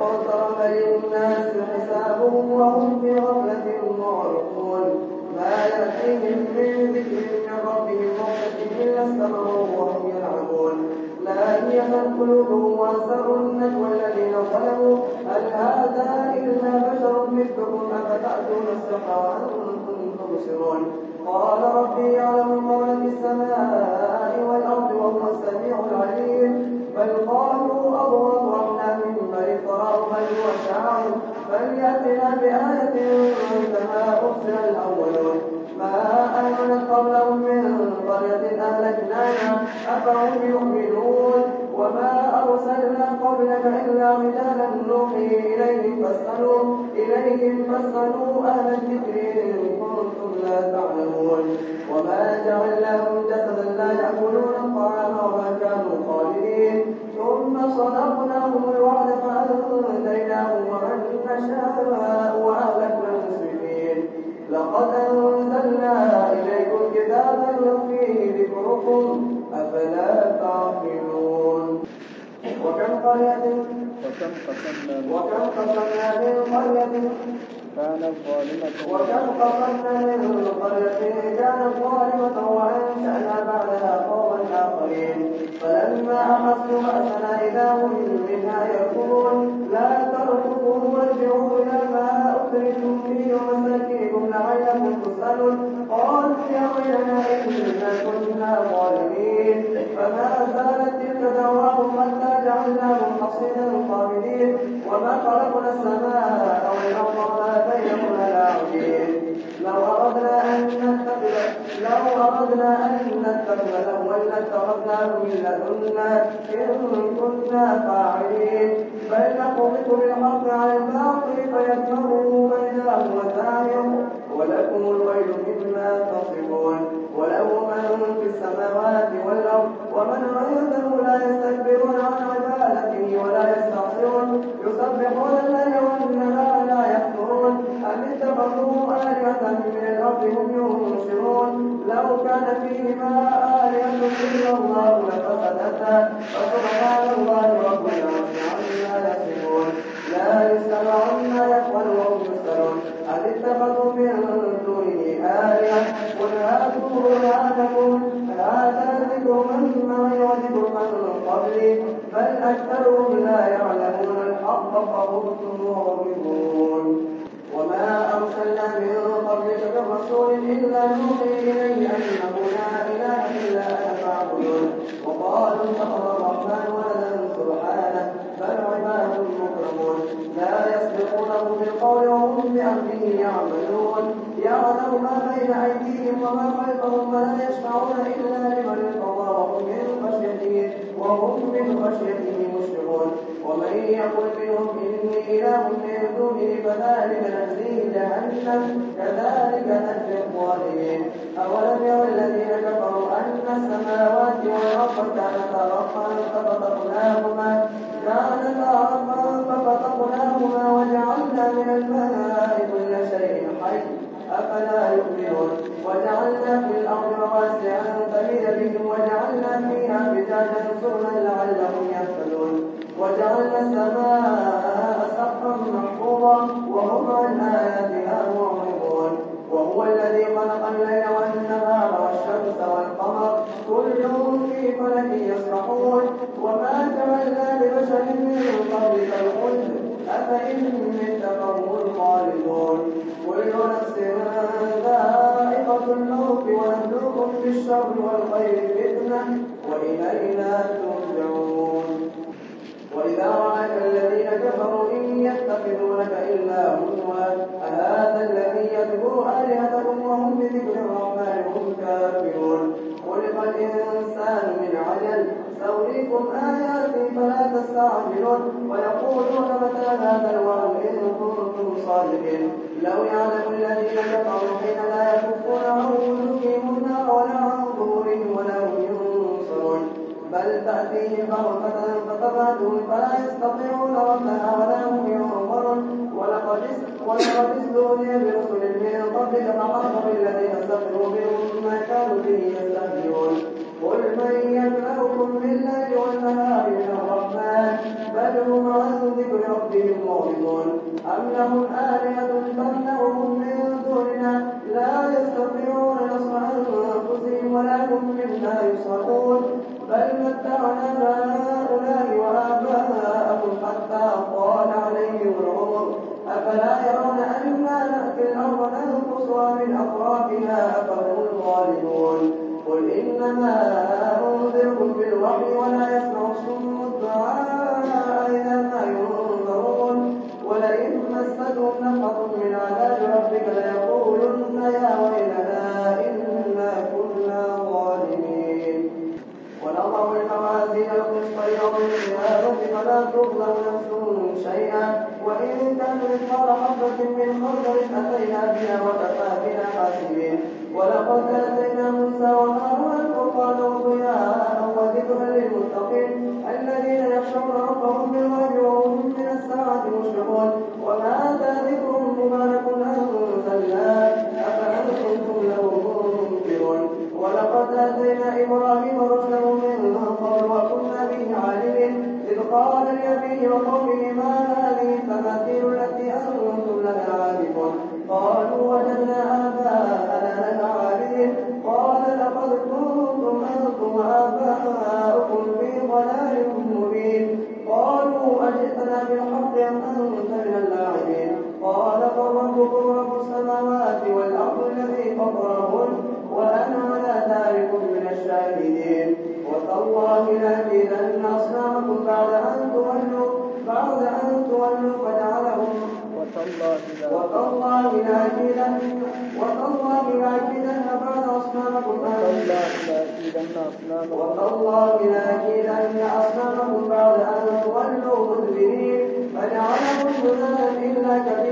اقترب للناس حسابهم وهم في غفلة معرضون. ما يأتيهم من ذكر من ربهم محدث إلا استمعوا وهم يلعبون. لاهية قلوبهم وأسروا النجوى الذين ظلموا. هل هذا إلا بشر مثلكم أفتأتون السحر وأنتم تبصرون؟ قال ربي يعلم ما في السماء والأرض وهو وما جعلناهم جسدا لا يأكلون الطعام وما كانوا خالدين. ثم صدقناهم الوعد فأنجيناهم ومن نشاء وأهلكنا المسرفين. لقد أنزلنا إليكم كتابا فيه ذكركم. أفلا تعقلون. وكم قرية؟ وكم قسمنا من قرية؟ كانت ظالمة وكم قصرنا من قرية كانت ظالمة وأنشأنا بعدها قوما آخرين. فلما أحسوا بأسنا إذا هم منها يركضون لا تركضوا وارجعوا إلى ما أخرجتم فيه ومساكنكم لعلكم تسألون. قالوا يا ويلنا إنا كنا ظالمين. فما زالت تلك دعواهم حتى جعلناهم حصيدا خالدين وما خلقنا السماء بينهما لاعبين لو أردنا أن نتخذ لو أردنا أن نتخذ لهوا لاتخذناه من لدنا إن كنا فاعلين. بل نقذف بالحق على الباطل فإذا هو زاهق ولكم الويل مما تصفون. وله من في السماوات والأرض قل هاتوا برهانكم هذا ذكر من معي وذكر من قبلي بل أكثرهم لا يعلمون الحق فهم معرضون وما أرسلنا من قبلك من رسول إلا نوحي إليه أنه لا يسبقونه بالقول وهم بأمره يعملون. يعلم ما بين أيديهم وما خلفهم ولا يشفعون إلا لمن ارتضى وهم من خشيته وهم من خشيته مشفقون. ومن يقل منهم إني إله من دونه فذلك نجزيه جهنم كذلك نجزي الظالمين. أولم ير الذين كفروا أن السماوات والأرض كانتا رفعا ففتقناهما أفلا يؤمنون وجعلنا في الأرض رواسي أن تميد بهم وجعلنا فيها فجاجا سبلا لعلهم يهتدون وجعلنا السماء سقفا محفوظا وهم عن آياتها معرضون وهو الذي خلق الليل والنهار والشمس والقمر كل في فلك يسبحون وما ونبلوكم بالشر والخير فتنة وإلينا ترجعون. وإذا رآك الذين كفروا إن يتخذونك إلا هزوا أهذا الذي يذكر آلهتكم وهم بذكر الرحمن هم كافرون. خلق الإنسان من عجل سأريكم آياتي فلا تستعجلون. ويقولون متى هذا الوعد إن كنتم صادقين؟ لو يعلم تأتيهم بغتة فتبعتهم فلا يستطيعون ردها ولا करने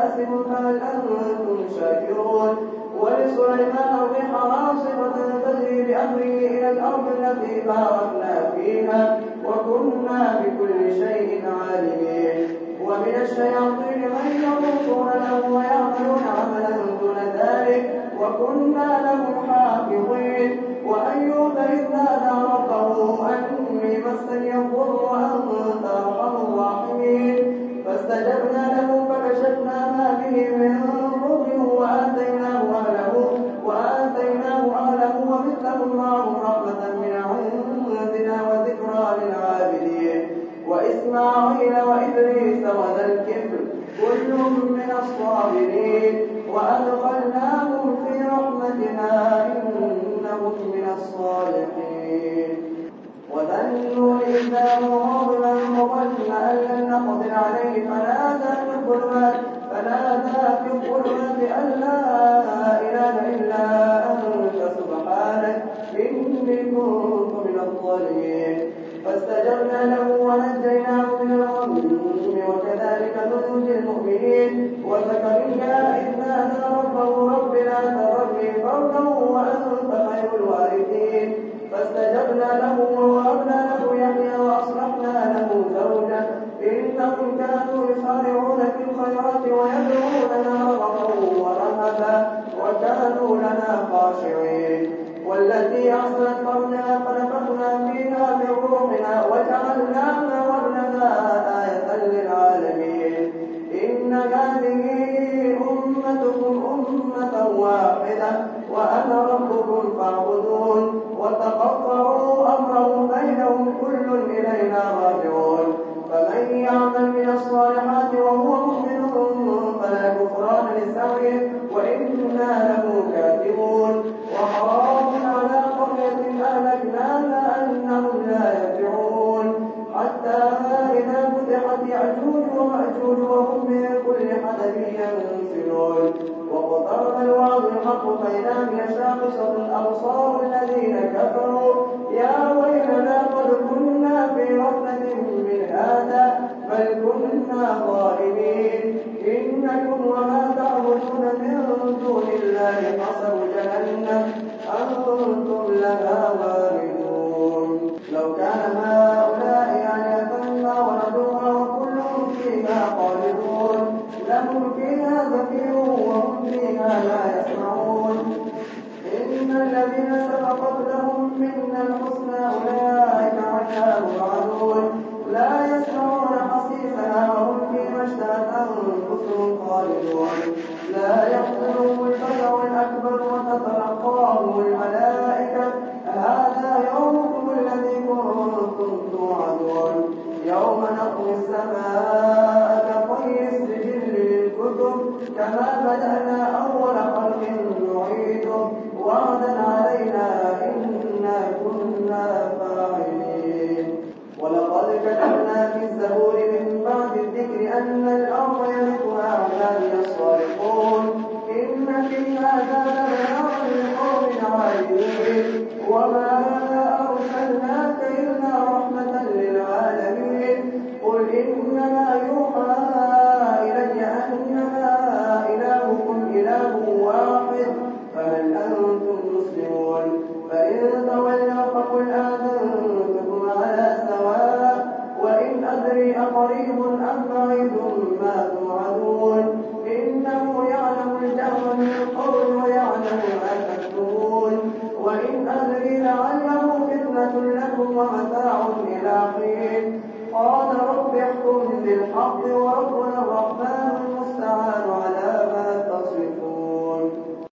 حاسب هل أنتم شاكرون. ولسليمان الريح عاصفة تجري بأمره إلى الأرض التي باركنا فيها وكنا بكل شيء عالمين. ومن الشياطين من يرقون له ويعملون عملا دون ذلك وكنا لهم حافظين. وأيوب إذ نادى ربه أن هي شاخصة الأبصار